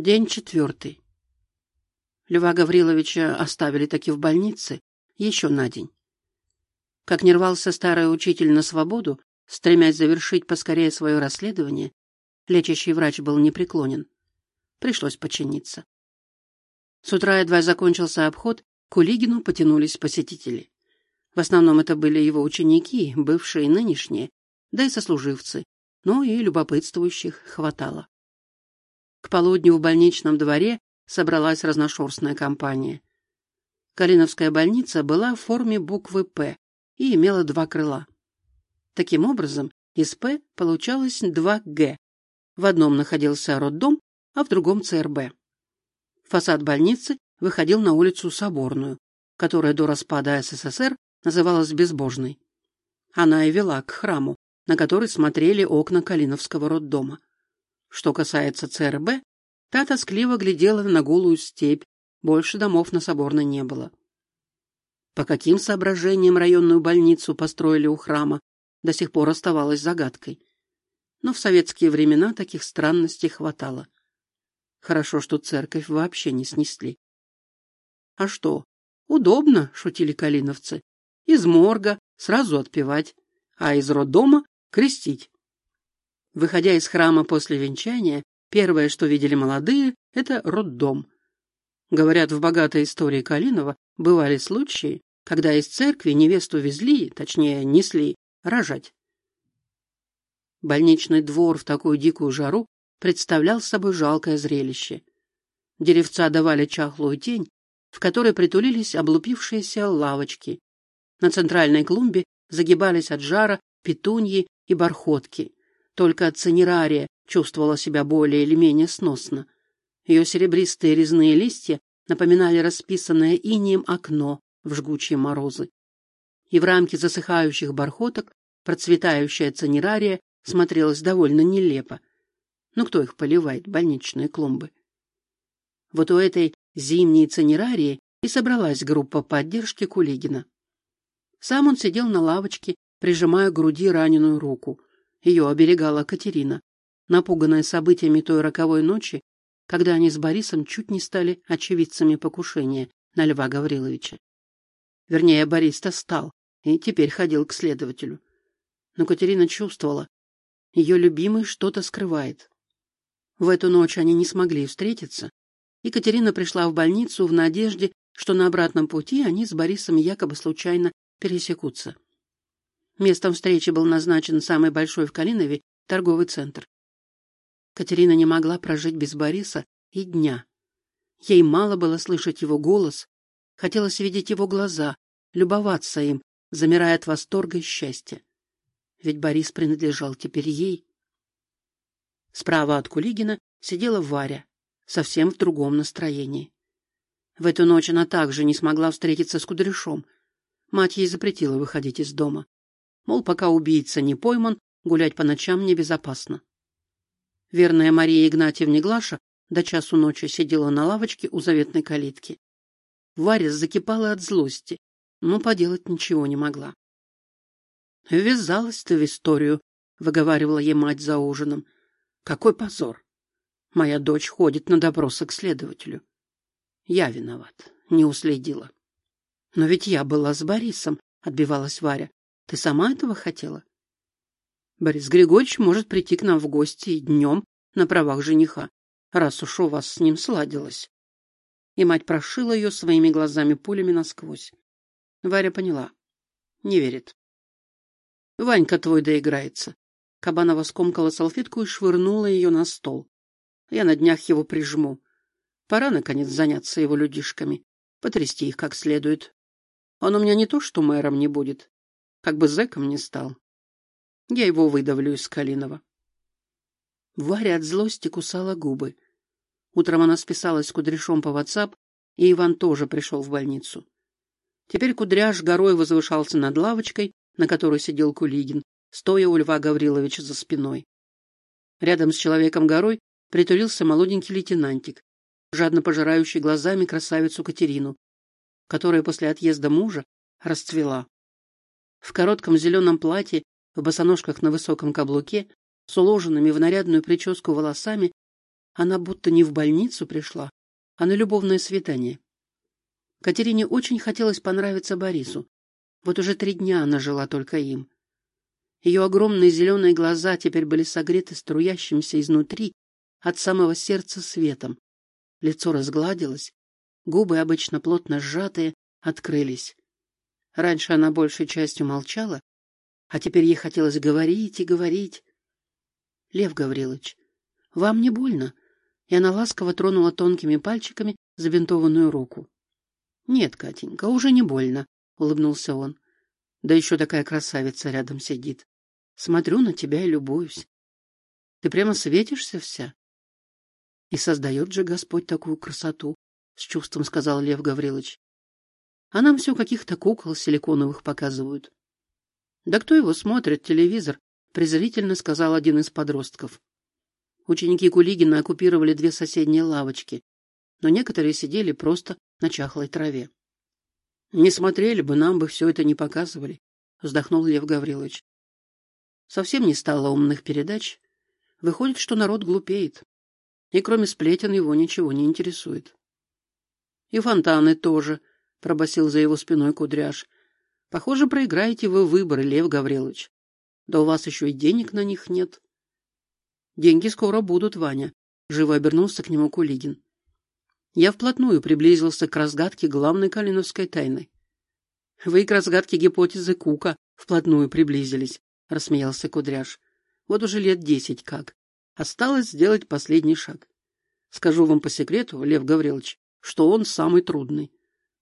День четвертый. Льва Гавриловича оставили таки в больнице еще на день. Как не рвался старый учитель на свободу, стремясь завершить поскорее свое расследование, лечащий врач был непреклонен. Пришлось подчиниться. С утра едва закончился обход, к Улигину потянулись посетители. В основном это были его ученики, бывшие и нынешние, да и сослуживцы, но и любопытствующих хватало. К полудню в больничном дворе собралась разношерстная компания. Калиновская больница была в форме буквы «П» и имела два крыла. Таким образом, из «П» получалось два «Г». В одном находился роддом, а в другом ЦРБ. Фасад больницы выходил на улицу Соборную, которая до распада СССР называлась Безбожной. Она и вела к храму, на который смотрели окна Калиновского роддома. Что касается ЦРБ, та тоскливо глядела на голую степь, больше домов на Соборной не было. По каким соображениям районную больницу построили у храма, до сих пор оставалось загадкой. Но в советские времена таких странностей хватало. Хорошо, что церковь вообще не снесли. — А что? Удобно, — шутили калиновцы. — Из морга сразу отпевать, а из роддома — крестить. Выходя из храма после венчания, первое, что видели молодые, это роддом. Говорят, в богатой истории Калинова бывали случаи, когда из церкви невесту везли, точнее, несли, рожать. Больничный двор в такую дикую жару представлял собой жалкое зрелище. Деревца давали чахлую тень, в которой притулились облупившиеся лавочки. На центральной клумбе загибались от жара петуньи и бархотки. Только цинерария чувствовала себя более или менее сносно. Ее серебристые резные листья напоминали расписанное инием окно в жгучие морозы. И в рамке засыхающих бархоток процветающая цинерария смотрелась довольно нелепо. Ну кто их поливает, больничные клумбы? Вот у этой зимней цинерарии и собралась группа поддержки Кулигина. Сам он сидел на лавочке, прижимая к груди раненую руку. Ее оберегала Катерина, напуганная событиями той роковой ночи, когда они с Борисом чуть не стали очевидцами покушения на Льва Гавриловича. Вернее, Борис-то стал и теперь ходил к следователю. Но Катерина чувствовала, ее любимый что-то скрывает. В эту ночь они не смогли встретиться, и Катерина пришла в больницу в надежде, что на обратном пути они с Борисом якобы случайно пересекутся. Местом встречи был назначен самый большой в Калинове торговый центр. Катерина не могла прожить без Бориса и дня. Ей мало было слышать его голос, хотелось видеть его глаза, любоваться им, замирая от восторга и счастья. Ведь Борис принадлежал теперь ей. Справа от Кулигина сидела Варя, совсем в другом настроении. В эту ночь она также не смогла встретиться с Кудряшом. Мать ей запретила выходить из дома. Мол, пока убийца не пойман, гулять по ночам небезопасно. Верная Мария Игнатьевна Глаша до часу ночи сидела на лавочке у заветной калитки. Варя закипала от злости, но поделать ничего не могла. «Ввязалась ты в историю», — выговаривала ей мать за ужином. «Какой позор! Моя дочь ходит на допросы к следователю. Я виноват, не уследила». «Но ведь я была с Борисом», — отбивалась Варя. Ты сама этого хотела? Борис Григорьевич может прийти к нам в гости и днем на правах жениха, раз уж у вас с ним сладилось. И мать прошила ее своими глазами пулями насквозь. Варя поняла. Не верит. Ванька твой доиграется. Кабанова скомкала салфетку и швырнула ее на стол. Я на днях его прижму. Пора, наконец, заняться его людишками, потрясти их как следует. Он у меня не то, что мэром не будет, как бы зэком не стал. Я его выдавлю из Калинова. Варя от злости кусала губы. Утром она списалась с Кудряшом по WhatsApp, и Иван тоже пришел в больницу. Теперь Кудряш горой возвышался над лавочкой, на которой сидел Кулигин, стоя у Льва Гавриловича за спиной. Рядом с человеком-горой притулился молоденький лейтенантик, жадно пожирающий глазами красавицу Катерину, которая после отъезда мужа расцвела. В коротком зеленом платье, в босоножках на высоком каблуке, с уложенными в нарядную прическу волосами, Она будто не в больницу пришла, а на любовное свидание. Катерине очень хотелось понравиться Борису. Вот уже три дня она жила только им. Ее огромные зеленые глаза теперь были согреты струящимся изнутри от самого сердца светом. Лицо разгладилось, губы, обычно плотно сжатые, открылись. Раньше она большей частью молчала, а теперь ей хотелось говорить и говорить. — Лев Гаврилович, вам не больно? И она ласково тронула тонкими пальчиками забинтованную руку. — Нет, Катенька, уже не больно, — улыбнулся он. — Да еще такая красавица рядом сидит. Смотрю на тебя и любуюсь. Ты прямо светишься вся. И создает же Господь такую красоту, — с чувством сказал Лев Гаврилович. А нам все каких-то кукол силиконовых показывают. Да кто его смотрит, телевизор, презрительно сказал один из подростков. Ученики Кулигина оккупировали две соседние лавочки, но некоторые сидели просто на чахлой траве. Не смотрели бы, нам бы все это не показывали, вздохнул Лев Гаврилович. Совсем не стало умных передач. Выходит, что народ глупеет. И кроме сплетен его ничего не интересует. И фонтаны тоже, — пробасил за его спиной кудряш. — Похоже, проиграете вы выборы, Лев Гаврилович. Да у вас еще и денег на них нет. — Деньги скоро будут, Ваня, — живо обернулся к нему Кулигин. Я вплотную приблизился к разгадке главной калиновской тайны. — Вы к разгадке гипотезы Кука вплотную приблизились, — рассмеялся Кудряш. — Вот уже лет десять как. Осталось сделать последний шаг. Скажу вам по секрету, Лев Гаврилович, что он самый трудный.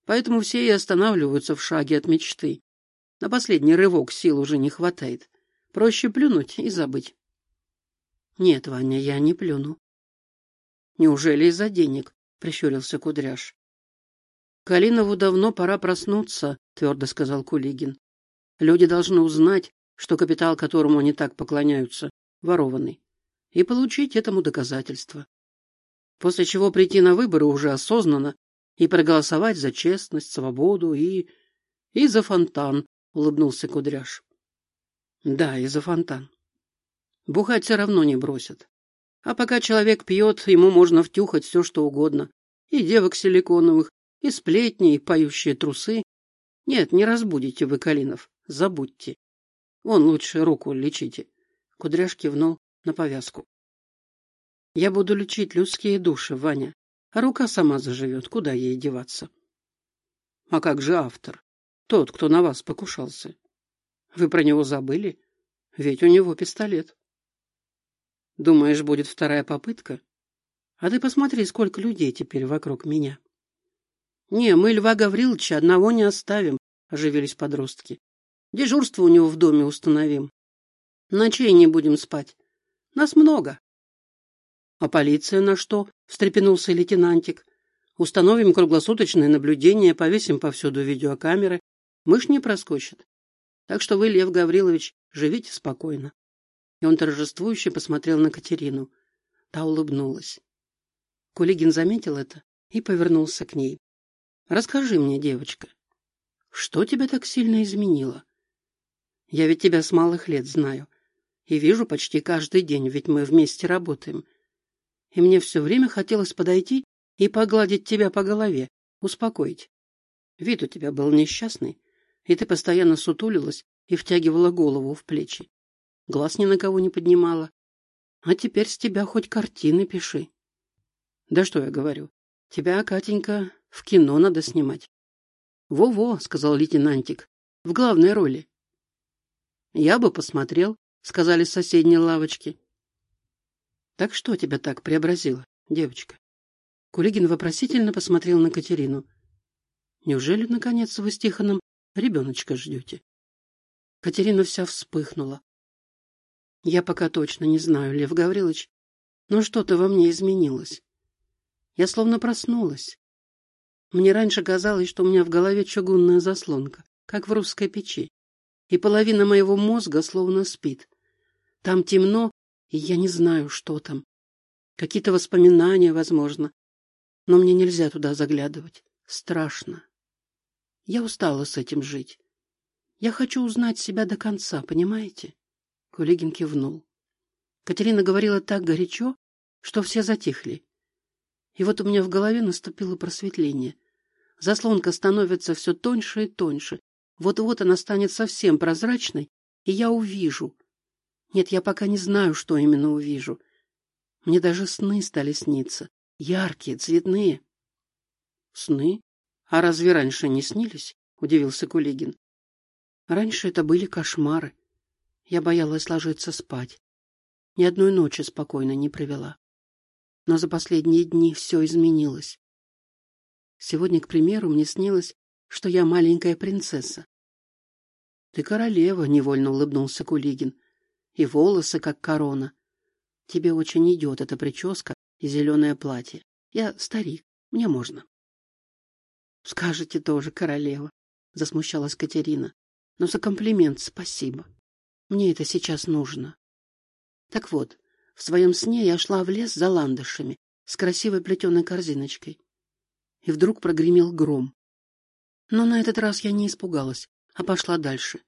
Поэтому все и останавливаются в шаге от мечты. На последний рывок сил уже не хватает. Проще плюнуть и забыть. Нет, Ваня, я не плюну. Неужели из-за денег? Прищурился Кудряш. Калинову давно пора проснуться, твердо сказал Кулигин. Люди должны узнать, что капитал, которому они так поклоняются, ворованный, и получить этому доказательства. После чего прийти на выборы уже осознанно и проголосовать за честность, свободу и... и за фонтан, — улыбнулся Кудряш. Да, и за фонтан. Бухать все равно не бросят. А пока человек пьет, ему можно втюхать все, что угодно. И девок силиконовых, и сплетни, и поющие трусы. Нет, не разбудите вы, Калинов, забудьте. Вон лучше руку лечите. Кудряш кивнул на повязку. Я буду лечить людские души, Ваня. А рука сама заживет, куда ей деваться? А как же автор? Тот, кто на вас покушался. Вы про него забыли? Ведь у него пистолет. Думаешь, будет вторая попытка? А ты посмотри, сколько людей теперь вокруг меня. Не, мы Льва Гавриловича одного не оставим, оживились подростки. Дежурство у него в доме установим. Ночей не будем спать. Нас много. — А полиция на что? — встрепенулся лейтенантик. — Установим круглосуточное наблюдение, повесим повсюду видеокамеры. Мышь не проскочит. Так что вы, Лев Гаврилович, живите спокойно. И он торжествующе посмотрел на Катерину. Та улыбнулась. Кулигин заметил это и повернулся к ней. — Расскажи мне, девочка, что тебя так сильно изменило? Я ведь тебя с малых лет знаю и вижу почти каждый день, ведь мы вместе работаем. — и мне все время хотелось подойти и погладить тебя по голове, успокоить. Вид у тебя был несчастный, и ты постоянно сутулилась и втягивала голову в плечи. Глаз ни на кого не поднимала. А теперь с тебя хоть картины пиши. Да что я говорю, тебя, Катенька, в кино надо снимать. Во-во, сказал лейтенантик, в главной роли. Я бы посмотрел, сказали с соседней лавочки. Так что тебя так преобразило, девочка? Кулигин вопросительно посмотрел на Катерину. Неужели, наконец, вы с Тихоном ребеночка ждете? Катерина вся вспыхнула. Я пока точно не знаю, Лев Гаврилович, но что-то во мне изменилось. Я словно проснулась. Мне раньше казалось, что у меня в голове чугунная заслонка, как в русской печи, и половина моего мозга словно спит. Там темно, и я не знаю, что там. Какие-то воспоминания, возможно. Но мне нельзя туда заглядывать. Страшно. Я устала с этим жить. Я хочу узнать себя до конца, понимаете? Кулигин кивнул. Катерина говорила так горячо, что все затихли. И вот у меня в голове наступило просветление. Заслонка становится все тоньше и тоньше. Вот-вот она станет совсем прозрачной, и я увижу. Нет, я пока не знаю, что именно увижу. Мне даже сны стали сниться. Яркие, цветные. Сны? А разве раньше не снились? Удивился Кулигин. Раньше это были кошмары. Я боялась ложиться спать. Ни одной ночи спокойно не провела. Но за последние дни все изменилось. Сегодня, к примеру, мне снилось, что я маленькая принцесса. Ты королева, невольно улыбнулся Кулигин. И волосы как корона. Тебе очень идет эта прическа и зеленое платье. Я старик, мне можно. Скажете тоже, королева, засмущалась Катерина. Но за комплимент спасибо. Мне это сейчас нужно. Так вот, в своем сне я шла в лес за ландышами с красивой плетеной корзиночкой. И вдруг прогремел гром. Но на этот раз я не испугалась, а пошла дальше.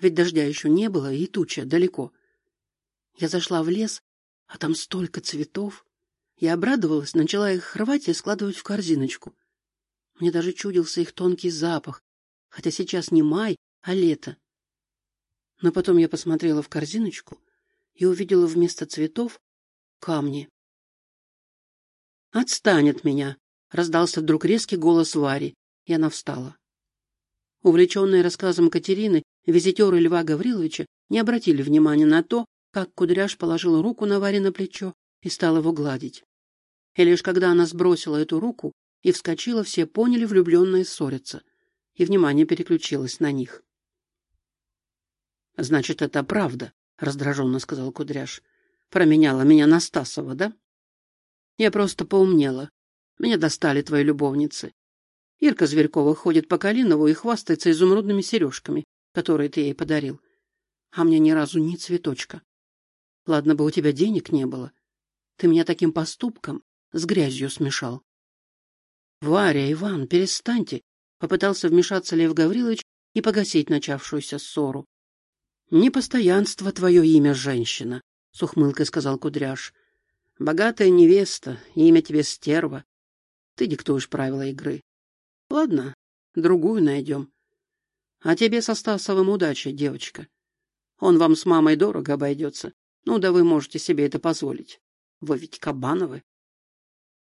Ведь дождя еще не было, и туча далеко. Я зашла в лес, а там столько цветов. Я обрадовалась, начала их рвать и складывать в корзиночку. Мне даже чудился их тонкий запах, хотя сейчас не май, а лето. Но потом я посмотрела в корзиночку и увидела вместо цветов камни. «Отстань от меня!» — раздался вдруг резкий голос Вари, и она встала. Увлеченные рассказом Катерины, визитеры Льва Гавриловича не обратили внимания на то, как Кудряш положил руку на Варе на плечо и стал его гладить. И лишь когда она сбросила эту руку и вскочила, все поняли, влюбленные ссорятся, и внимание переключилось на них. — Значит, это правда, — раздраженно сказал Кудряш. — Променяла меня на Стасова, да? Я просто поумнела. Меня достали твои любовницы. Ирка Зверькова ходит по Калинову и хвастается изумрудными сережками, которые ты ей подарил. А мне ни разу ни цветочка. Ладно бы у тебя денег не было. Ты меня таким поступком с грязью смешал. — Варя, Иван, перестаньте! — попытался вмешаться Лев Гаврилович и погасить начавшуюся ссору. — Непостоянство твое имя, женщина, — с ухмылкой сказал Кудряш. — Богатая невеста, имя тебе стерва. Ты диктуешь правила игры. Ладно, другую найдем. А тебе со Стасовым удачи, девочка. Он вам с мамой дорого обойдется. Ну да вы можете себе это позволить. Вы ведь Кабановы.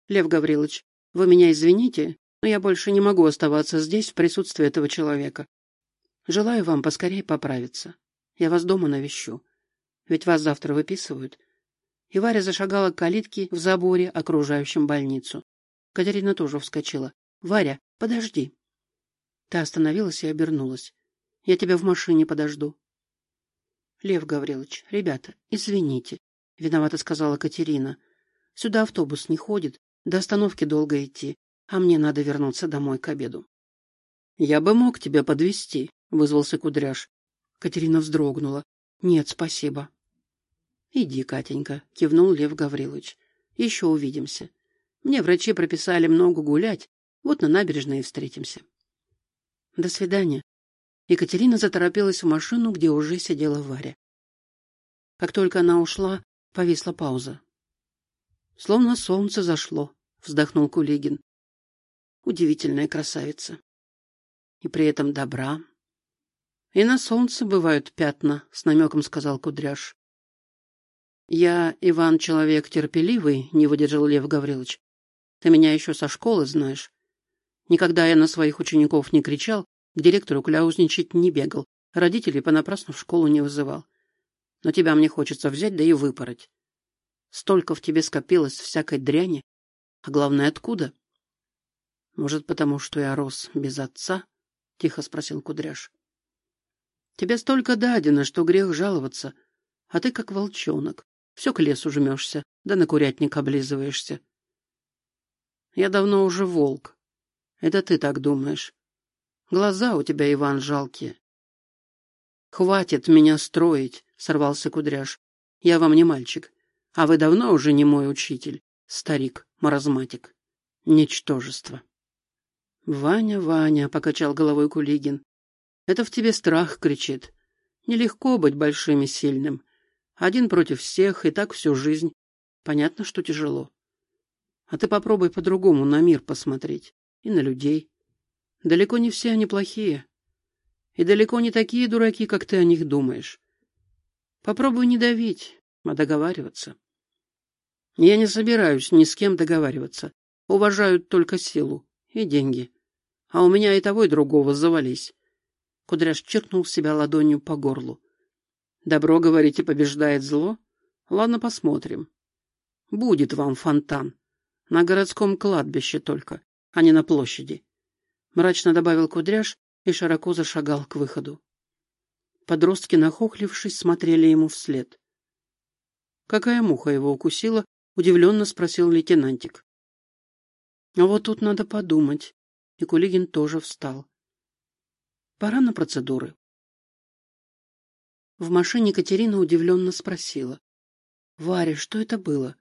Лев Гаврилович, вы меня извините, но я больше не могу оставаться здесь в присутствии этого человека. Желаю вам поскорее поправиться. Я вас дома навещу. Ведь вас завтра выписывают. И Варя зашагала к калитке в заборе, окружающем больницу. Катерина тоже вскочила. — Варя, подожди. Та остановилась и обернулась. — Я тебя в машине подожду. — Лев Гаврилович, ребята, извините, — виновато сказала Катерина. — Сюда автобус не ходит, до остановки долго идти, а мне надо вернуться домой к обеду. — Я бы мог тебя подвести, вызвался Кудряш. Катерина вздрогнула. — Нет, спасибо. — Иди, Катенька, — кивнул Лев Гаврилович. — Еще увидимся. Мне врачи прописали много гулять, вот на набережной и встретимся. — До свидания. Екатерина заторопилась в машину, где уже сидела Варя. Как только она ушла, повисла пауза. Словно солнце зашло, вздохнул Кулигин. Удивительная красавица. И при этом добра. И на солнце бывают пятна, с намеком сказал Кудряш. Я, Иван, человек терпеливый, не выдержал Лев Гаврилович. Ты меня еще со школы знаешь. Никогда я на своих учеников не кричал к директору кляузничать не бегал, родителей понапрасну в школу не вызывал. Но тебя мне хочется взять, да и выпороть. Столько в тебе скопилось всякой дряни. А главное, откуда? — Может, потому что я рос без отца? — тихо спросил Кудряш. — Тебе столько дадено, что грех жаловаться, а ты как волчонок. Все к лесу жмешься, да на курятник облизываешься. Я давно уже волк. Это ты так думаешь. Глаза у тебя, Иван, жалкие. Хватит меня строить, сорвался Кудряш. Я вам не мальчик, а вы давно уже не мой учитель, старик, маразматик, ничтожество. Ваня, Ваня, покачал головой Кулигин. Это в тебе страх кричит. Нелегко быть большим и сильным. Один против всех, и так всю жизнь. Понятно, что тяжело. А ты попробуй по-другому на мир посмотреть и на людей. Далеко не все они плохие. И далеко не такие дураки, как ты о них думаешь. Попробуй не давить, а договариваться. Я не собираюсь ни с кем договариваться. Уважаю только силу и деньги. А у меня и того, и другого завались. Кудряш черкнул себя ладонью по горлу. Добро, говорите, побеждает зло? Ладно, посмотрим. Будет вам фонтан. На городском кладбище только, а не на площади. Мрачно добавил Кудряш и широко зашагал к выходу. Подростки, нахохлившись, смотрели ему вслед. Какая муха его укусила, удивленно спросил лейтенантик. А вот тут надо подумать. И Кулигин тоже встал. Пора на процедуры. В машине Катерина удивленно спросила. — Варя, что это было?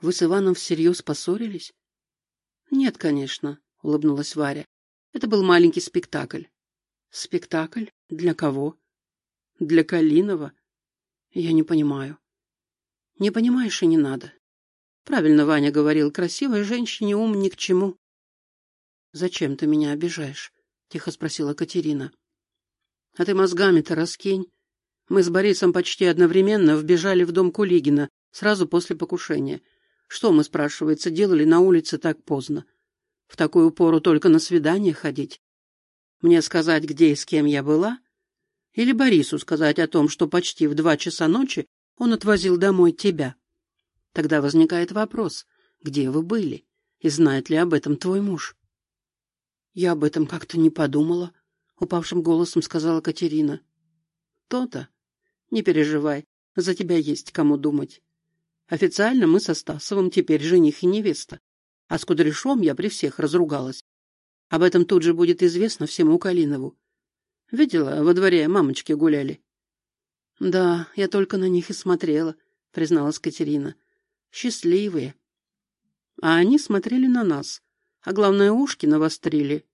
Вы с Иваном всерьез поссорились? — Нет, конечно, — улыбнулась Варя. Это был маленький спектакль. — Спектакль? Для кого? — Для Калинова. Я не понимаю. — Не понимаешь и не надо. Правильно Ваня говорил, красивой женщине ум ни к чему. — Зачем ты меня обижаешь? — тихо спросила Катерина. — А ты мозгами-то раскинь. Мы с Борисом почти одновременно вбежали в дом Кулигина, сразу после покушения. Что мы, спрашивается, делали на улице так поздно? В такую пору только на свидание ходить? Мне сказать, где и с кем я была? Или Борису сказать о том, что почти в два часа ночи он отвозил домой тебя? Тогда возникает вопрос, где вы были? И знает ли об этом твой муж? Я об этом как-то не подумала, упавшим голосом сказала Катерина. То-то. Не переживай, за тебя есть кому думать. Официально мы со Стасовым теперь жених и невеста. А с Кудряшом я при всех разругалась. Об этом тут же будет известно всему Калинову. Видела, во дворе мамочки гуляли. — Да, я только на них и смотрела, — призналась Катерина. — Счастливые. А они смотрели на нас, а главное, ушки навострили.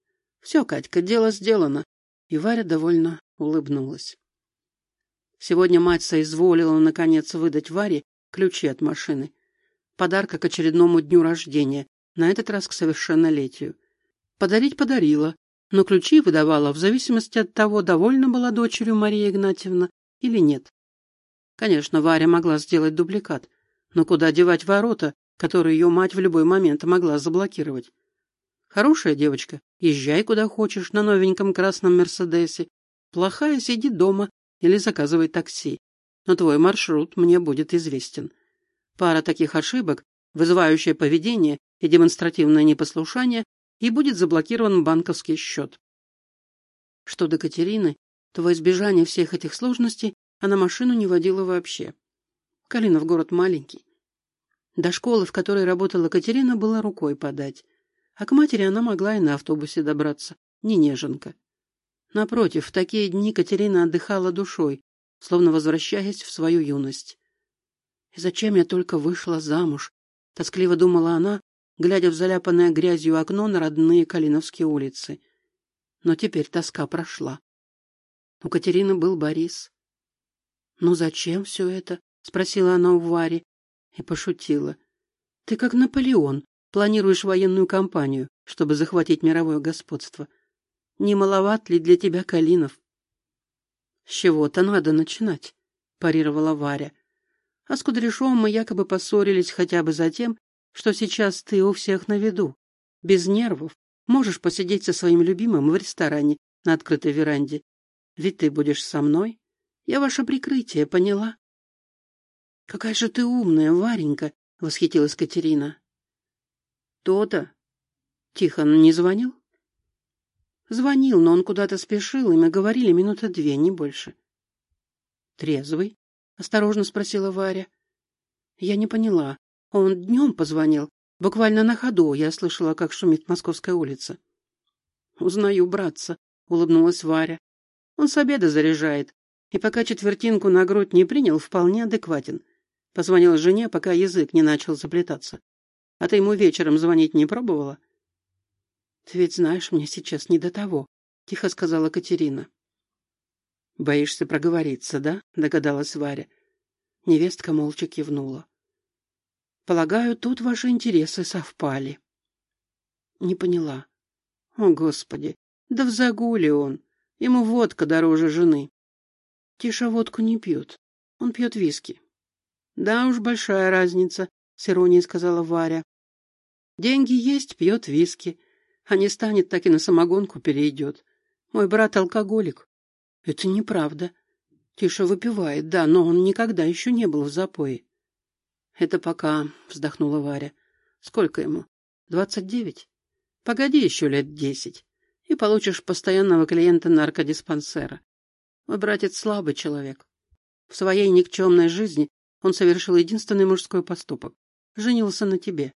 Все, Катька, дело сделано. И Варя довольно улыбнулась. Сегодня мать соизволила, наконец, выдать Варе ключи от машины. Подарка к очередному дню рождения, на этот раз к совершеннолетию. Подарить подарила, но ключи выдавала в зависимости от того, довольна была дочерью Мария Игнатьевна или нет. Конечно, Варя могла сделать дубликат, но куда девать ворота, которые ее мать в любой момент могла заблокировать? Хорошая девочка, езжай куда хочешь на новеньком красном Мерседесе. Плохая, сиди дома или заказывай такси. Но твой маршрут мне будет известен. Пара таких ошибок, вызывающее поведение и демонстративное непослушание, и будет заблокирован банковский счет. Что до Катерины, то во избежание всех этих сложностей она машину не водила вообще. Калинов город маленький. До школы, в которой работала Катерина, было рукой подать. А к матери она могла и на автобусе добраться, не неженка. Напротив, в такие дни Катерина отдыхала душой, словно возвращаясь в свою юность. «И зачем я только вышла замуж?» — тоскливо думала она, глядя в заляпанное грязью окно на родные Калиновские улицы. Но теперь тоска прошла. У Катерины был Борис. «Ну зачем все это?» — спросила она у Вари и пошутила. «Ты как Наполеон, планируешь военную кампанию, чтобы захватить мировое господство. Не маловат ли для тебя Калинов? — С чего-то надо начинать, — парировала Варя. — А с Кудряшовым мы якобы поссорились хотя бы за тем, что сейчас ты у всех на виду. Без нервов можешь посидеть со своим любимым в ресторане на открытой веранде. Ведь ты будешь со мной. Я ваше прикрытие, поняла? — Какая же ты умная, Варенька! — восхитилась Катерина. — То-то. Тихон не звонил? Звонил, но он куда-то спешил, и мы говорили минуты две, не больше. «Трезвый?» — осторожно спросила Варя. Я не поняла. Он днем позвонил. Буквально на ходу я слышала, как шумит Московская улица. «Узнаю братца», — улыбнулась Варя. «Он с обеда заряжает, и пока четвертинку на грудь не принял, вполне адекватен. Позвонил жене, пока язык не начал заплетаться. А ты ему вечером звонить не пробовала?» Ты ведь знаешь, мне сейчас не до того, тихо сказала Катерина. Боишься проговориться, да? догадалась Варя. Невестка молча кивнула. Полагаю, тут ваши интересы совпали. Не поняла. О, Господи, да в загуле он. Ему водка дороже жены. Тиша водку не пьет. Он пьет виски. Да уж, большая разница, с иронией сказала Варя. Деньги есть, пьет виски. А не станет, так и на самогонку перейдет. Мой брат алкоголик. Это неправда. Тиша выпивает, да, но он никогда еще не был в запое. Это пока, вздохнула Варя. Сколько ему? Двадцать девять? Погоди еще лет десять, и получишь постоянного клиента наркодиспансера. Мой братец слабый человек. В своей никчемной жизни он совершил единственный мужской поступок. Женился на тебе.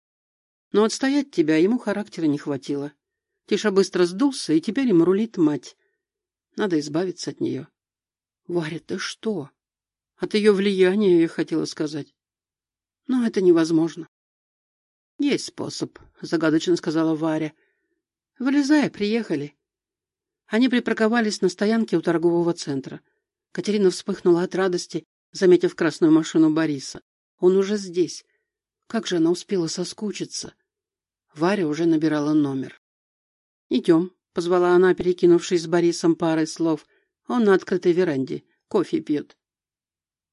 Но отстоять тебя ему характера не хватило. Тиша быстро сдулся, и теперь им рулит мать. Надо избавиться от нее. Варя, ты что? От ее влияния, я хотела сказать. Но это невозможно. Есть способ, загадочно сказала Варя. Вылезай, приехали. Они припарковались на стоянке у торгового центра. Катерина вспыхнула от радости, заметив красную машину Бориса. Он уже здесь. Как же она успела соскучиться? Варя уже набирала номер. «Идем», — позвала она, перекинувшись с Борисом парой слов. «Он на открытой веранде. Кофе пьет».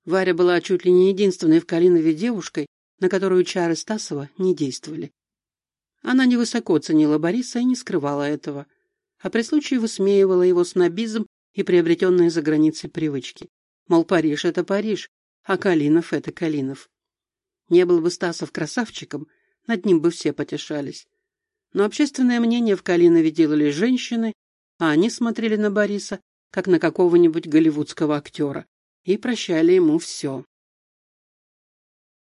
Варя была чуть ли не единственной в Калинове девушкой, на которую чары Стасова не действовали. Она невысоко ценила Бориса и не скрывала этого, а при случае высмеивала его снобизм и приобретенные за границей привычки. Мол, Париж — это Париж, а Калинов — это Калинов. Не был бы Стасов красавчиком, над ним бы все потешались. Но общественное мнение в Калинове делали женщины, а они смотрели на Бориса, как на какого-нибудь голливудского актера, и прощали ему все.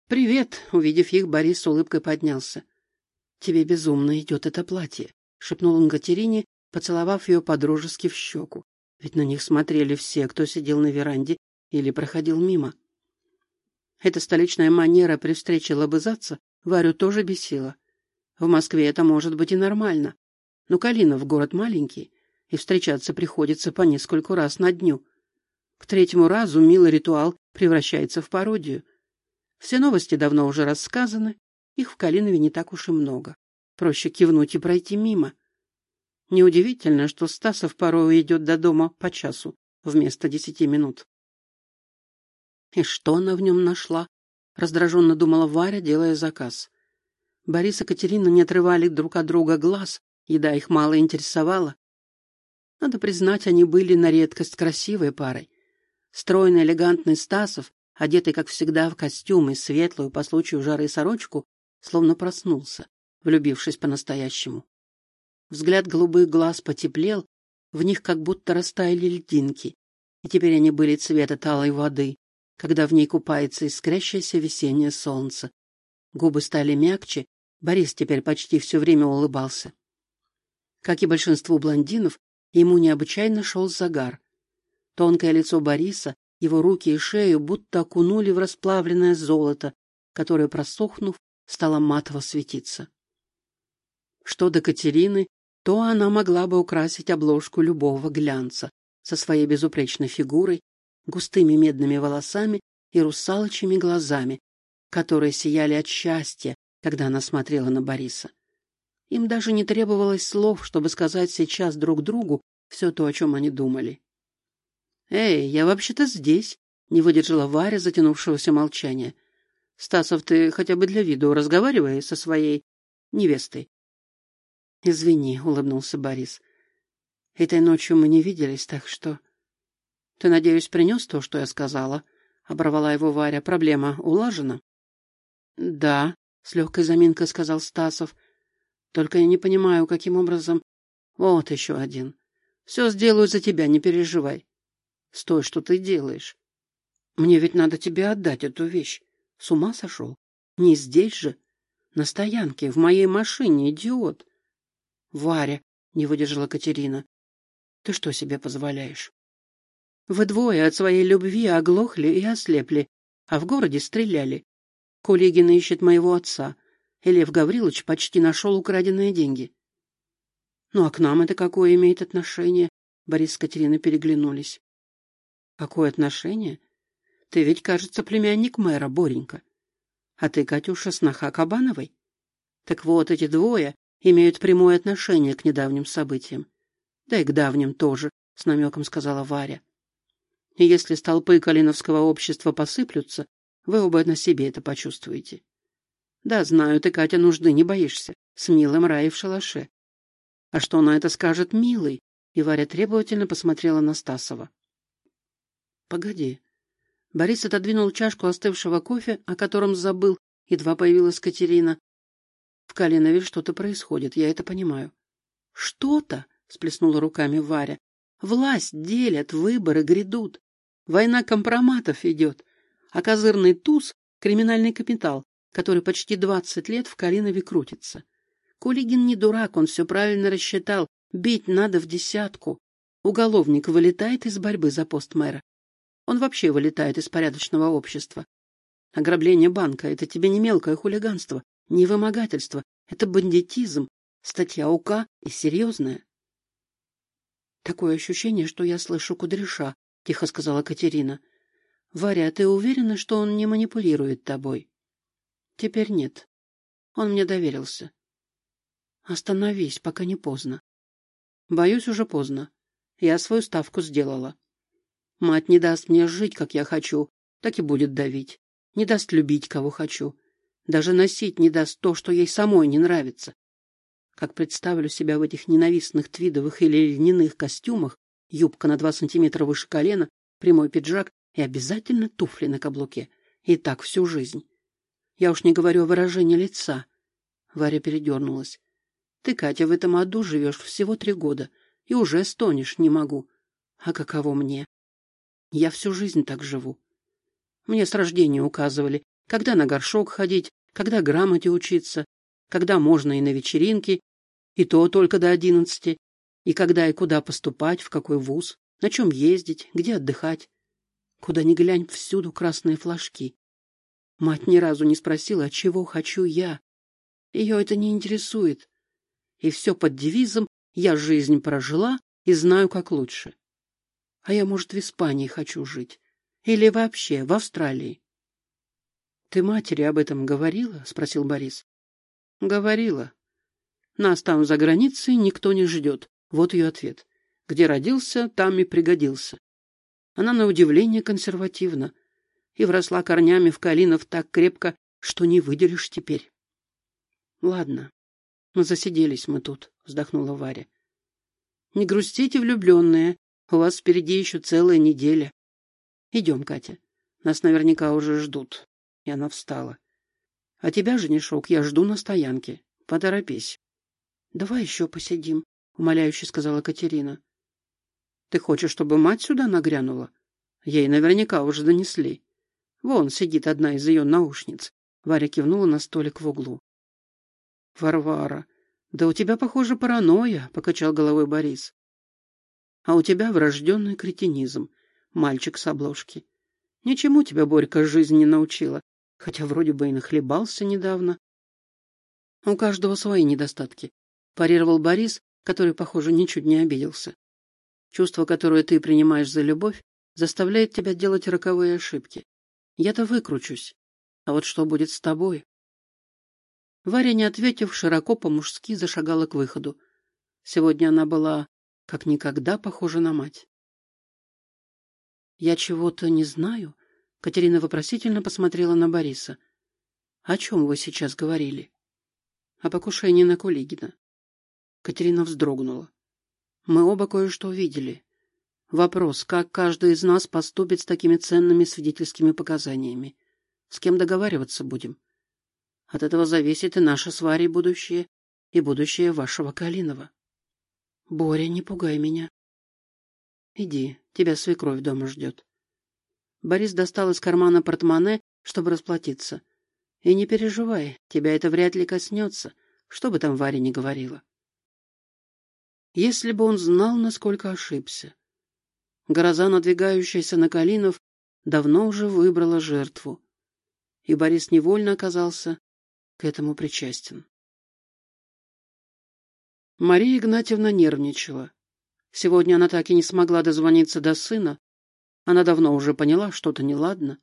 «Привет!» — увидев их, Борис с улыбкой поднялся. «Тебе безумно идет это платье», — шепнул он Катерине, поцеловав ее подружески в щеку. Ведь на них смотрели все, кто сидел на веранде или проходил мимо. Эта столичная манера при встрече лобызаться Варю тоже бесила. В Москве это может быть и нормально. Но Калинов город маленький, и встречаться приходится по нескольку раз на дню. К третьему разу милый ритуал превращается в пародию. Все новости давно уже рассказаны, их в Калинове не так уж и много. Проще кивнуть и пройти мимо. Неудивительно, что Стасов порой идет до дома по часу вместо десяти минут. И что она в нем нашла? Раздраженно думала Варя, делая заказ. Борис и Катерина не отрывали друг от друга глаз, еда их мало интересовала. Надо признать, они были на редкость красивой парой. Стройный, элегантный Стасов, одетый, как всегда, в костюм и светлую по случаю жары сорочку, словно проснулся, влюбившись по-настоящему. Взгляд голубых глаз потеплел, в них как будто растаяли льдинки, и теперь они были цвета талой воды, когда в ней купается искрящееся весеннее солнце. Губы стали мягче, Борис теперь почти все время улыбался. Как и большинству блондинов, ему необычайно шел загар. Тонкое лицо Бориса, его руки и шею будто окунули в расплавленное золото, которое, просохнув, стало матово светиться. Что до Катерины, то она могла бы украсить обложку любого глянца со своей безупречной фигурой, густыми медными волосами и русалочьими глазами, которые сияли от счастья, когда она смотрела на Бориса. Им даже не требовалось слов, чтобы сказать сейчас друг другу все то, о чем они думали. «Эй, я вообще-то здесь», — не выдержала Варя затянувшегося молчания. «Стасов, ты хотя бы для виду разговаривай со своей невестой». «Извини», — улыбнулся Борис. «Этой ночью мы не виделись, так что...» «Ты, надеюсь, принес то, что я сказала?» — оборвала его Варя. «Проблема улажена?» «Да», — с легкой заминкой сказал Стасов. «Только я не понимаю, каким образом...» «Вот еще один. Все сделаю за тебя, не переживай. Стой, что ты делаешь? Мне ведь надо тебе отдать эту вещь. С ума сошел? Не здесь же. На стоянке, в моей машине, идиот. Варя, не выдержала Катерина. Ты что себе позволяешь? Вы двое от своей любви оглохли и ослепли, а в городе стреляли. Кулигин ищет моего отца, и Лев Гаврилович почти нашел украденные деньги. Ну а к нам это какое имеет отношение? Борис с Катериной переглянулись. Какое отношение? Ты ведь, кажется, племянник мэра, Боренька. А ты, Катюша, сноха Кабановой? Так вот, эти двое имеют прямое отношение к недавним событиям. Да и к давним тоже, — с намеком сказала Варя. И если столпы Калиновского общества посыплются, вы оба на себе это почувствуете. Да, знаю, ты, Катя, нужды не боишься. С милым рай в шалаше. А что на это скажет милый? И Варя требовательно посмотрела на Стасова. Погоди. Борис отодвинул чашку остывшего кофе, о котором забыл, едва появилась Катерина. В Калинове что-то происходит, я это понимаю. Что-то? сплеснула руками Варя. Власть делят, выборы грядут. Война компроматов идет. А козырный туз — криминальный капитал, который почти двадцать лет в Калинове крутится. Кулигин не дурак, он все правильно рассчитал. Бить надо в десятку. Уголовник вылетает из борьбы за пост мэра. Он вообще вылетает из порядочного общества. Ограбление банка — это тебе не мелкое хулиганство, не вымогательство, это бандитизм, статья УК и серьезная. Такое ощущение, что я слышу кудряша, — тихо сказала Катерина. — Варя, ты уверена, что он не манипулирует тобой? — Теперь нет. Он мне доверился. Остановись, пока не поздно. Боюсь, уже поздно. Я свою ставку сделала. Мать не даст мне жить, как я хочу, так и будет давить. Не даст любить, кого хочу. Даже носить не даст то, что ей самой не нравится. Как представлю себя в этих ненавистных твидовых или льняных костюмах, юбка на два сантиметра выше колена, прямой пиджак и обязательно туфли на каблуке. И так всю жизнь. Я уж не говорю о выражении лица. Варя передернулась. Ты, Катя, в этом аду живешь всего три года и уже стонешь не могу. А каково мне? Я всю жизнь так живу. Мне с рождения указывали, когда на горшок ходить, когда грамоте учиться, когда можно и на вечеринки, и то только до одиннадцати, и когда и куда поступать, в какой вуз, на чем ездить, где отдыхать. Куда ни глянь, всюду красные флажки. Мать ни разу не спросила, чего хочу я. Ее это не интересует и все под девизом «Я жизнь прожила и знаю, как лучше». А я, может, в Испании хочу жить. Или вообще в Австралии. — Ты матери об этом говорила? — спросил Борис. — Говорила. Нас там за границей никто не ждет. Вот ее ответ. Где родился, там и пригодился. Она, на удивление, консервативна и вросла корнями в Калинов так крепко, что не выдержишь теперь. Ладно, но засиделись мы тут, вздохнула Варя. Не грустите, влюбленные, у вас впереди еще целая неделя. Идем, Катя. Нас наверняка уже ждут. И она встала. А тебя, женишок, я жду на стоянке. Поторопись. Давай еще посидим, умоляюще сказала Катерина. Ты хочешь, чтобы мать сюда нагрянула? Ей наверняка уже донесли. Вон сидит одна из ее наушниц. Варя кивнула на столик в углу. Варвара. Да у тебя, похоже, паранойя, покачал головой Борис. А у тебя врожденный кретинизм, мальчик с обложки. Ничему тебя Борька жизнь не научила, хотя вроде бы и нахлебался недавно. У каждого свои недостатки, парировал Борис, который, похоже, ничуть не обиделся. Чувство, которое ты принимаешь за любовь, заставляет тебя делать роковые ошибки. Я-то выкручусь. А вот что будет с тобой? Варя, не ответив, широко по-мужски зашагала к выходу. Сегодня она была как никогда похожа на мать. «Я чего-то не знаю?» — Катерина вопросительно посмотрела на Бориса. «О чем вы сейчас говорили?» «О покушении на Кулигина». Катерина вздрогнула. «Мы оба кое-что видели. Вопрос, как каждый из нас поступит с такими ценными свидетельскими показаниями? С кем договариваться будем?» От этого зависит и наше с Варей будущее, и будущее вашего Калинова. Боря, не пугай меня. Иди, тебя свекровь дома ждет. Борис достал из кармана портмоне, чтобы расплатиться. И не переживай, тебя это вряд ли коснется, что бы там Варя ни говорила. Если бы он знал, насколько ошибся. Гроза, надвигающаяся на Калинов, давно уже выбрала жертву. И Борис невольно оказался к этому причастен. Мария Игнатьевна нервничала. Сегодня она так и не смогла дозвониться до сына. Она давно уже поняла, что-то неладно.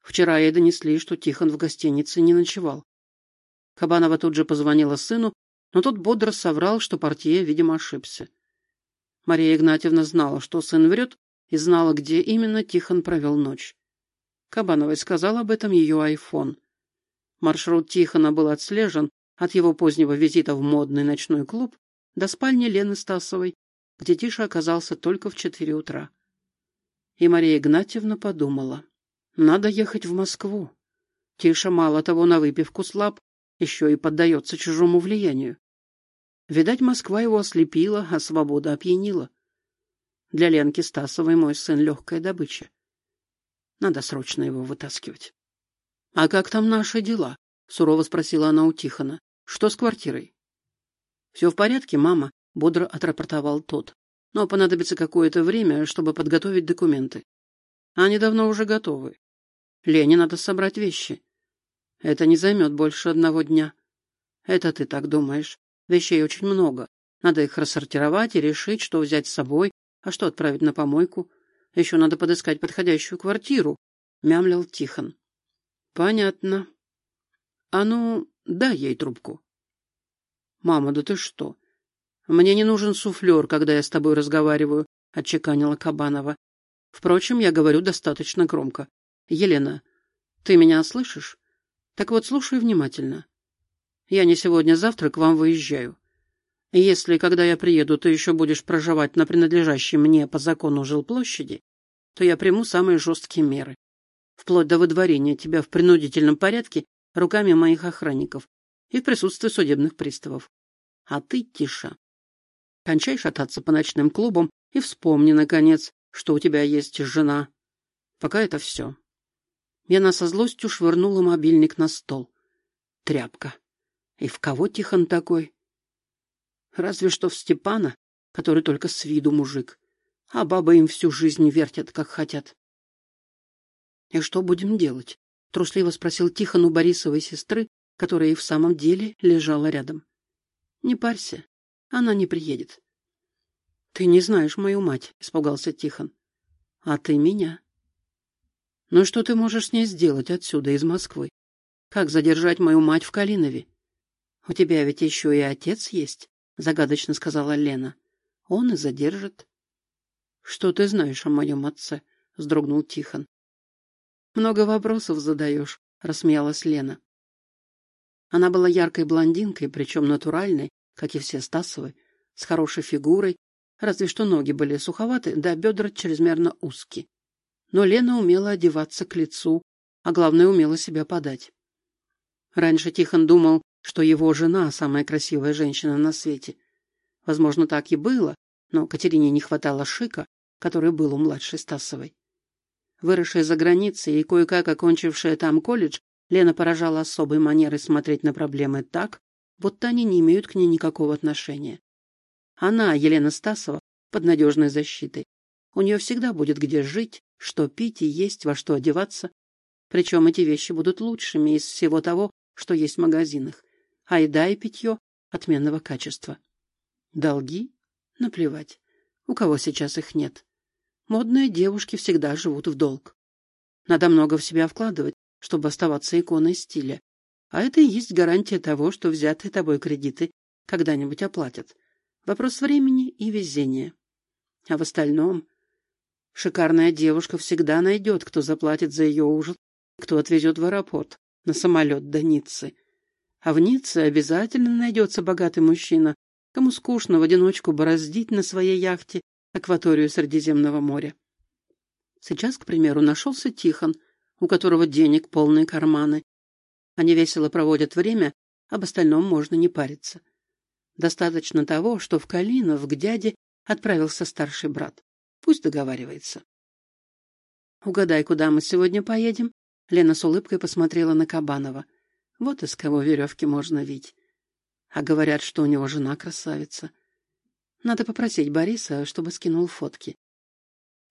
Вчера ей донесли, что Тихон в гостинице не ночевал. Кабанова тут же позвонила сыну, но тот бодро соврал, что портье, видимо, ошибся. Мария Игнатьевна знала, что сын врет, и знала, где именно Тихон провел ночь. Кабановой сказал об этом ее айфон. Маршрут Тихона был отслежен от его позднего визита в модный ночной клуб до спальни Лены Стасовой, где Тиша оказался только в четыре утра. И Мария Игнатьевна подумала, надо ехать в Москву. Тиша мало того на выпивку слаб, еще и поддается чужому влиянию. Видать, Москва его ослепила, а свобода опьянила. Для Ленки Стасовой мой сын легкая добыча. Надо срочно его вытаскивать. — А как там наши дела? — сурово спросила она у Тихона. — Что с квартирой? — Все в порядке, мама, — бодро отрапортовал тот. — Но понадобится какое-то время, чтобы подготовить документы. Они давно уже готовы. Лене надо собрать вещи. Это не займет больше одного дня. Это ты так думаешь. Вещей очень много. Надо их рассортировать и решить, что взять с собой, а что отправить на помойку. Еще надо подыскать подходящую квартиру, — мямлил Тихон. — Понятно. А ну, дай ей трубку. — Мама, да ты что? Мне не нужен суфлер, когда я с тобой разговариваю, — отчеканила Кабанова. Впрочем, я говорю достаточно громко. Елена, ты меня слышишь? Так вот, слушай внимательно. Я не сегодня-завтра к вам выезжаю. Если, когда я приеду, ты еще будешь проживать на принадлежащей мне по закону жилплощади, то я приму самые жесткие меры. Вплоть до выдворения тебя в принудительном порядке руками моих охранников и в присутствии судебных приставов. А ты, Тиша, кончай шататься по ночным клубам и вспомни, наконец, что у тебя есть жена. Пока это все. Яна со злостью швырнула мобильник на стол. Тряпка. И в кого Тихон такой? Разве что в Степана, который только с виду мужик. А бабы им всю жизнь вертят, как хотят. — И что будем делать? — трусливо спросил Тихон у Борисовой сестры, которая и в самом деле лежала рядом. — Не парься, она не приедет. — Ты не знаешь мою мать, — испугался Тихон. — А ты меня. Но что ты можешь с ней сделать отсюда, из Москвы? Как задержать мою мать в Калинове? У тебя ведь еще и отец есть, загадочно сказала Лена. Он и задержит. Что ты знаешь о моем отце? вздрогнул Тихон. Много вопросов задаешь, рассмеялась Лена. Она была яркой блондинкой, причем натуральной, как и все Стасовы, с хорошей фигурой, разве что ноги были суховаты, да бедра чрезмерно узкие. Но Лена умела одеваться к лицу, а главное, умела себя подать. Раньше Тихон думал, что его жена — самая красивая женщина на свете. Возможно, так и было, но Катерине не хватало шика, который был у младшей Стасовой. Выросшая за границей и кое-как окончившая там колледж, Лена поражала особой манерой смотреть на проблемы так, будто они не имеют к ней никакого отношения. Она, Елена Стасова, под надежной защитой. У нее всегда будет где жить, что пить и есть, во что одеваться. Причем эти вещи будут лучшими из всего того, что есть в магазинах. А еда и питье отменного качества. Долги? Наплевать. У кого сейчас их нет. Модные девушки всегда живут в долг. Надо много в себя вкладывать, чтобы оставаться иконой стиля. А это и есть гарантия того, что взятые тобой кредиты когда-нибудь оплатят. Вопрос времени и везения. А в остальном Шикарная девушка всегда найдет, кто заплатит за ее ужин, кто отвезет в аэропорт на самолет до Ниццы. А в Ницце обязательно найдется богатый мужчина, кому скучно в одиночку бороздить на своей яхте акваторию Средиземного моря. Сейчас, к примеру, нашелся Тихон, у которого денег полные карманы. Они весело проводят время, об остальном можно не париться. Достаточно того, что в Калинов к дяде отправился старший брат. Пусть договаривается. «Угадай, куда мы сегодня поедем?» Лена с улыбкой посмотрела на Кабанова. «Вот из кого веревки можно видеть. А говорят, что у него жена красавица. Надо попросить Бориса, чтобы скинул фотки.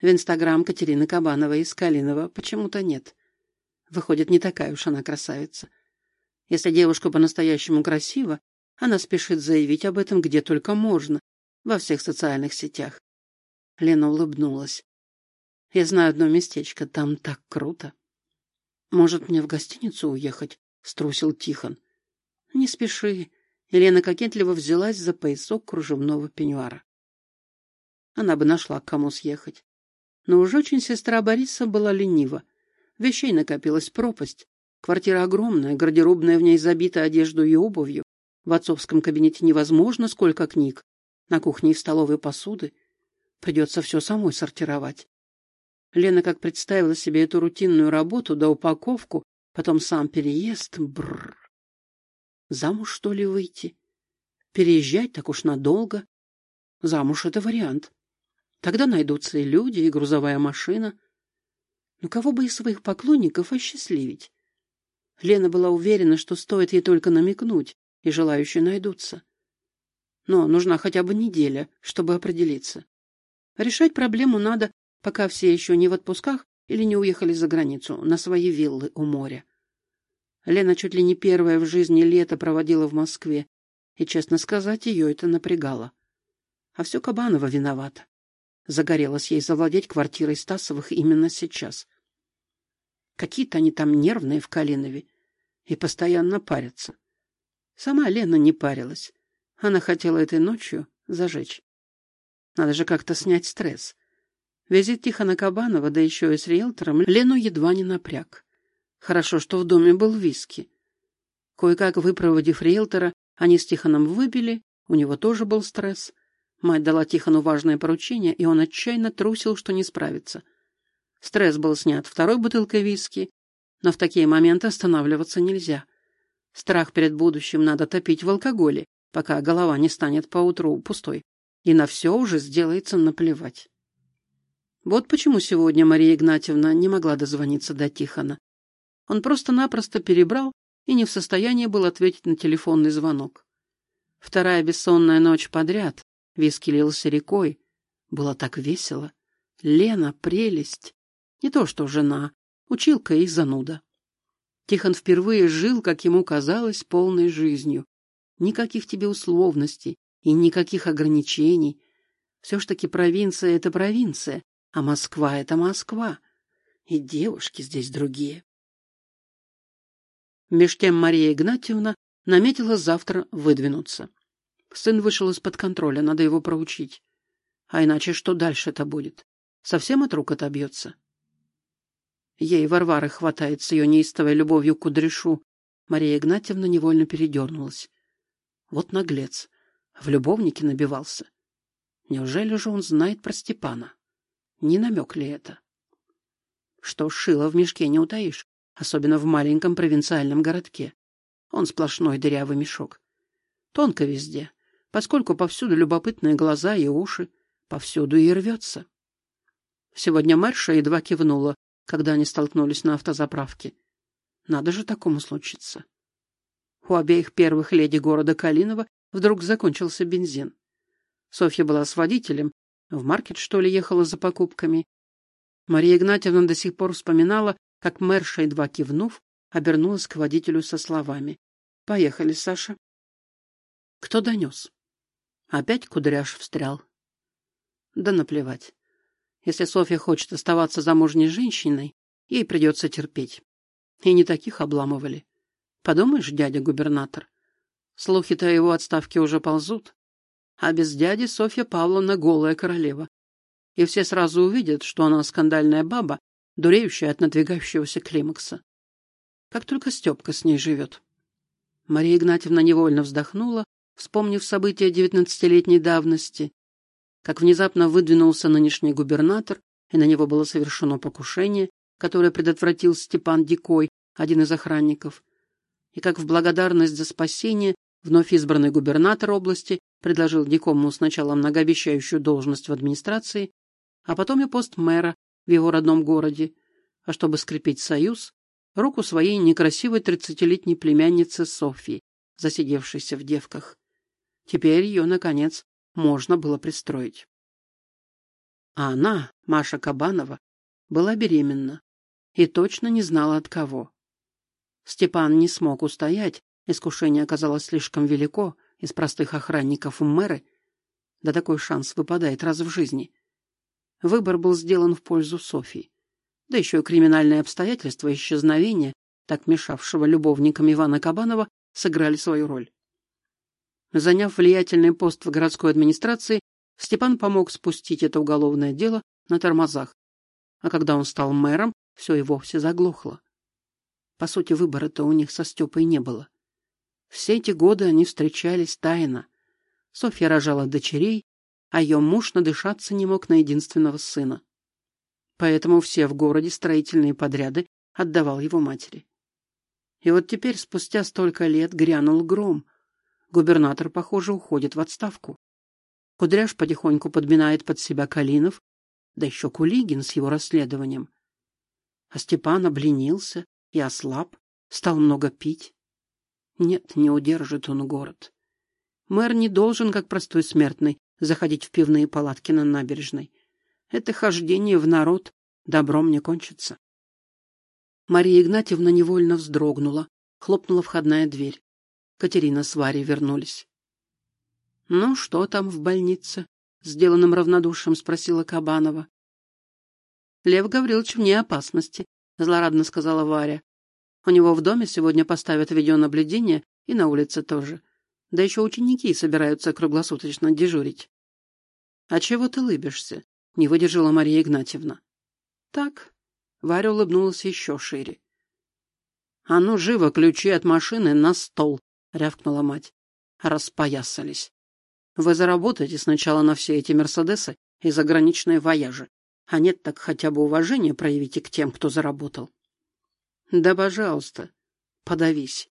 В Инстаграм Катерины Кабановой из Калинова почему-то нет. Выходит, не такая уж она красавица. Если девушка по-настоящему красива, она спешит заявить об этом где только можно, во всех социальных сетях. Лена улыбнулась. Я знаю одно местечко, там так круто. Может, мне в гостиницу уехать? струсил Тихон. Не спеши. Елена кокетливо взялась за поясок кружевного пеньюара. Она бы нашла, к кому съехать. Но уж очень сестра Бориса была ленива. Вещей накопилась пропасть. Квартира огромная, гардеробная в ней забита одеждой и обувью. В отцовском кабинете невозможно сколько книг. На кухне и в столовой посуды. Придется все самой сортировать. Лена как представила себе эту рутинную работу да упаковку, потом сам переезд. Бррр. Замуж, что ли, выйти? Переезжать так уж надолго. Замуж — это вариант. Тогда найдутся и люди, и грузовая машина. Но кого бы из своих поклонников осчастливить? Лена была уверена, что стоит ей только намекнуть, и желающие найдутся. Но нужна хотя бы неделя, чтобы определиться. Решать проблему надо, пока все еще не в отпусках или не уехали за границу, на свои виллы у моря. Лена чуть ли не первая в жизни лето проводила в Москве, и, честно сказать, ее это напрягало. А все Кабанова виновата. Загорелось ей завладеть квартирой Стасовых именно сейчас. Какие-то они там нервные в Калинове и постоянно парятся. Сама Лена не парилась. Она хотела этой ночью зажечь. Надо же как-то снять стресс. Визит Тихона Кабанова, да еще и с риэлтором, Лену едва не напряг. Хорошо, что в доме был виски. Кое-как выпроводив риэлтора, они с Тихоном выбили, у него тоже был стресс. Мать дала Тихону важное поручение, и он отчаянно трусил, что не справится. Стресс был снят второй бутылкой виски, но в такие моменты останавливаться нельзя. Страх перед будущим надо топить в алкоголе, пока голова не станет поутру пустой, и на все уже сделается наплевать. Вот почему сегодня Мария Игнатьевна не могла дозвониться до Тихона. Он просто-напросто перебрал и не в состоянии был ответить на телефонный звонок. Вторая бессонная ночь подряд, виски лился рекой. Было так весело. Лена — прелесть. Не то что жена, училка и зануда. Тихон впервые жил, как ему казалось, полной жизнью. Никаких тебе условностей и никаких ограничений. Все ж таки провинция — это провинция, а Москва — это Москва. И девушки здесь другие. Меж тем Мария Игнатьевна наметила завтра выдвинуться. Сын вышел из-под контроля, надо его проучить. А иначе что дальше-то будет? Совсем от рук отобьется? Ей Варвары хватает с ее неистовой любовью к кудряшу. Мария Игнатьевна невольно передернулась. Вот наглец. В любовнике набивался. Неужели же он знает про Степана? Не намек ли это? Что шило в мешке не утаишь особенно в маленьком провинциальном городке. Он сплошной дырявый мешок. Тонко везде, поскольку повсюду любопытные глаза и уши, повсюду и рвется. Сегодня Марша едва кивнула, когда они столкнулись на автозаправке. Надо же такому случиться. У обеих первых леди города Калинова вдруг закончился бензин. Софья была с водителем, в маркет, что ли, ехала за покупками. Мария Игнатьевна до сих пор вспоминала, как мэрша, едва кивнув, обернулась к водителю со словами. — Поехали, Саша. Кто донес? Опять кудряш встрял. Да наплевать. Если Софья хочет оставаться замужней женщиной, ей придется терпеть. И не таких обламывали. Подумаешь, дядя губернатор. Слухи-то о его отставке уже ползут. А без дяди Софья Павловна голая королева. И все сразу увидят, что она скандальная баба, дуреющая от надвигающегося климакса. Как только Степка с ней живет. Мария Игнатьевна невольно вздохнула, вспомнив события девятнадцатилетней давности, как внезапно выдвинулся нынешний губернатор, и на него было совершено покушение, которое предотвратил Степан Дикой, один из охранников, и как в благодарность за спасение вновь избранный губернатор области предложил Дикому сначала многообещающую должность в администрации, а потом и пост мэра в его родном городе, а чтобы скрепить союз, руку своей некрасивой тридцатилетней племянницы Софьи, засидевшейся в девках. Теперь ее, наконец, можно было пристроить. А она, Маша Кабанова, была беременна и точно не знала от кого. Степан не смог устоять, искушение оказалось слишком велико, из простых охранников мэры. Да такой шанс выпадает раз в жизни. Выбор был сделан в пользу Софии. да еще и криминальные обстоятельства исчезновения, так мешавшего любовникам Ивана Кабанова, сыграли свою роль. Заняв влиятельный пост в городской администрации, Степан помог спустить это уголовное дело на тормозах, а когда он стал мэром, все и вовсе заглохло. По сути, выбора-то у них со Степой не было. Все эти годы они встречались тайно. Софья рожала дочерей, а ее муж надышаться не мог на единственного сына. Поэтому все в городе строительные подряды отдавал его матери. И вот теперь, спустя столько лет, грянул гром. Губернатор, похоже, уходит в отставку. Кудряш потихоньку подминает под себя Калинов, да еще Кулигин с его расследованием. А Степан обленился и ослаб, стал много пить. Нет, не удержит он город. Мэр не должен, как простой смертный, заходить в пивные палатки на набережной. Это хождение в народ добром не кончится. Мария Игнатьевна невольно вздрогнула, хлопнула входная дверь. Катерина с Варей вернулись. — Ну, что там в больнице? — сделанным равнодушием спросила Кабанова. — Лев Гаврилович вне опасности, — злорадно сказала Варя. У него в доме сегодня поставят видеонаблюдение и на улице тоже. Да еще ученики собираются круглосуточно дежурить. — А чего ты лыбишься? — не выдержала Мария Игнатьевна. — Так. Варя улыбнулась еще шире. — А ну, живо, ключи от машины на стол! — рявкнула мать. Распоясались. Вы заработаете сначала на все эти «Мерседесы» и заграничные вояжи. А нет, так хотя бы уважение проявите к тем, кто заработал. Да, пожалуйста, подавись.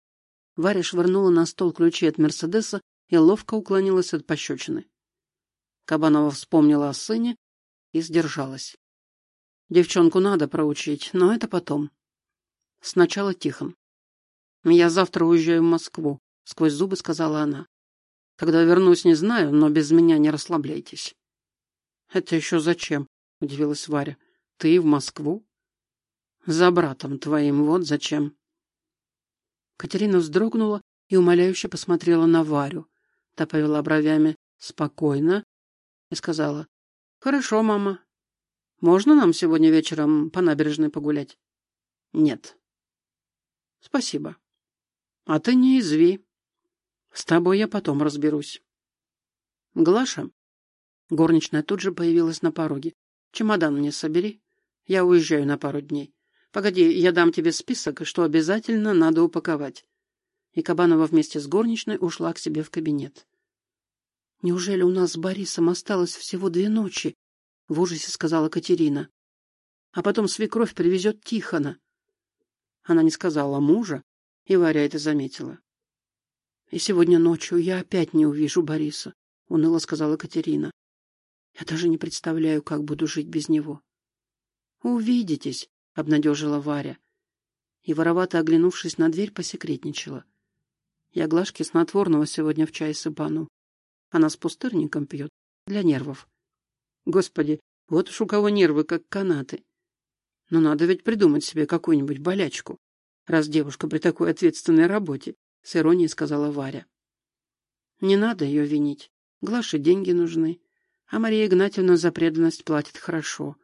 Варя швырнула на стол ключи от Мерседеса и ловко уклонилась от пощечины. Кабанова вспомнила о сыне и сдержалась. Девчонку надо проучить, но это потом. Сначала Тихон. «Я завтра уезжаю в Москву», — сквозь зубы сказала она. «Когда вернусь, не знаю, но без меня не расслабляйтесь». «Это еще зачем?» — удивилась Варя. «Ты в Москву?» За братом твоим вот зачем. Катерина вздрогнула и умоляюще посмотрела на Варю. Та повела бровями спокойно и сказала, «Хорошо, мама. Можно нам сегодня вечером по набережной погулять?» «Нет». «Спасибо. А ты не изви. С тобой я потом разберусь». «Глаша?» Горничная тут же появилась на пороге. «Чемодан мне собери. Я уезжаю на пару дней. Погоди, я дам тебе список, что обязательно надо упаковать. И Кабанова вместе с горничной ушла к себе в кабинет. Неужели у нас с Борисом осталось всего две ночи? В ужасе сказала Катерина. А потом свекровь привезет Тихона. Она не сказала мужа, и Варя это заметила. И сегодня ночью я опять не увижу Бориса, уныло сказала Катерина. Я даже не представляю, как буду жить без него. Увидитесь, — обнадежила Варя. И, воровато оглянувшись на дверь, посекретничала. Я Глашке снотворного сегодня в чай сыпану. Она с пустырником пьет, для нервов. Господи, вот уж у кого нервы, как канаты. Но надо ведь придумать себе какую-нибудь болячку, раз девушка при такой ответственной работе, — с иронией сказала Варя. Не надо ее винить. Глаше деньги нужны, а Мария Игнатьевна за преданность платит хорошо.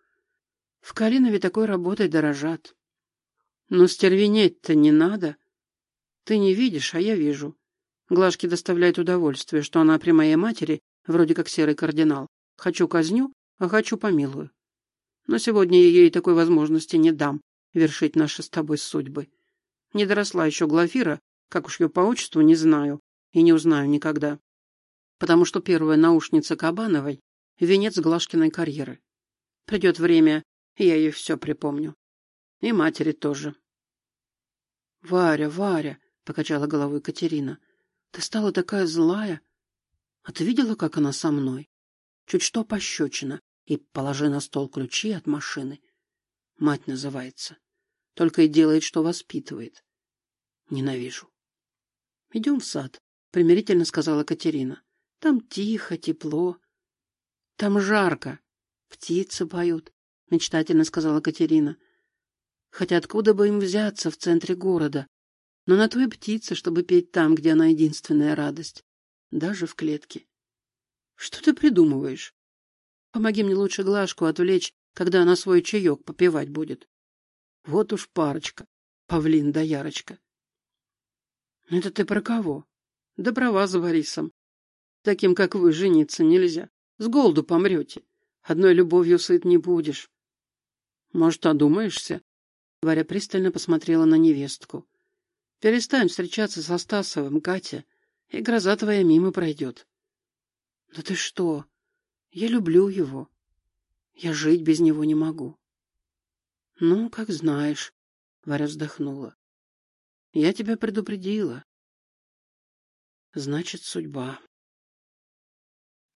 В Калинове такой работой дорожат. Но стервенеть-то не надо. Ты не видишь, а я вижу. Глажке доставляет удовольствие, что она при моей матери вроде как серый кардинал. Хочу казню, а хочу помилую. Но сегодня я ей такой возможности не дам вершить наши с тобой судьбы. Не доросла еще Глафира, как уж ее по отчеству не знаю и не узнаю никогда. Потому что первая наушница Кабановой — венец Глашкиной карьеры. Придет время, я ей все припомню. И матери тоже. — Варя, Варя, — покачала головой Катерина, — ты стала такая злая. А ты видела, как она со мной? Чуть что пощечина. И положи на стол ключи от машины. Мать называется. Только и делает, что воспитывает. Ненавижу. — Идем в сад, — примирительно сказала Катерина. — Там тихо, тепло. Там жарко. Птицы поют. — мечтательно сказала Катерина. «Хотя откуда бы им взяться в центре города? Но на той птице, чтобы петь там, где она единственная радость. Даже в клетке. Что ты придумываешь? Помоги мне лучше Глашку отвлечь, когда она свой чаек попивать будет. Вот уж парочка, павлин да Ярочка. Это ты про кого? Да про вас с Борисом. Таким, как вы, жениться нельзя. С голоду помрете. Одной любовью сыт не будешь. Может, одумаешься? Варя пристально посмотрела на невестку. Перестань встречаться со Стасовым, Катя, и гроза твоя мимо пройдет. Да ты что? Я люблю его. Я жить без него не могу. Ну, как знаешь, Варя вздохнула. Я тебя предупредила. Значит, судьба.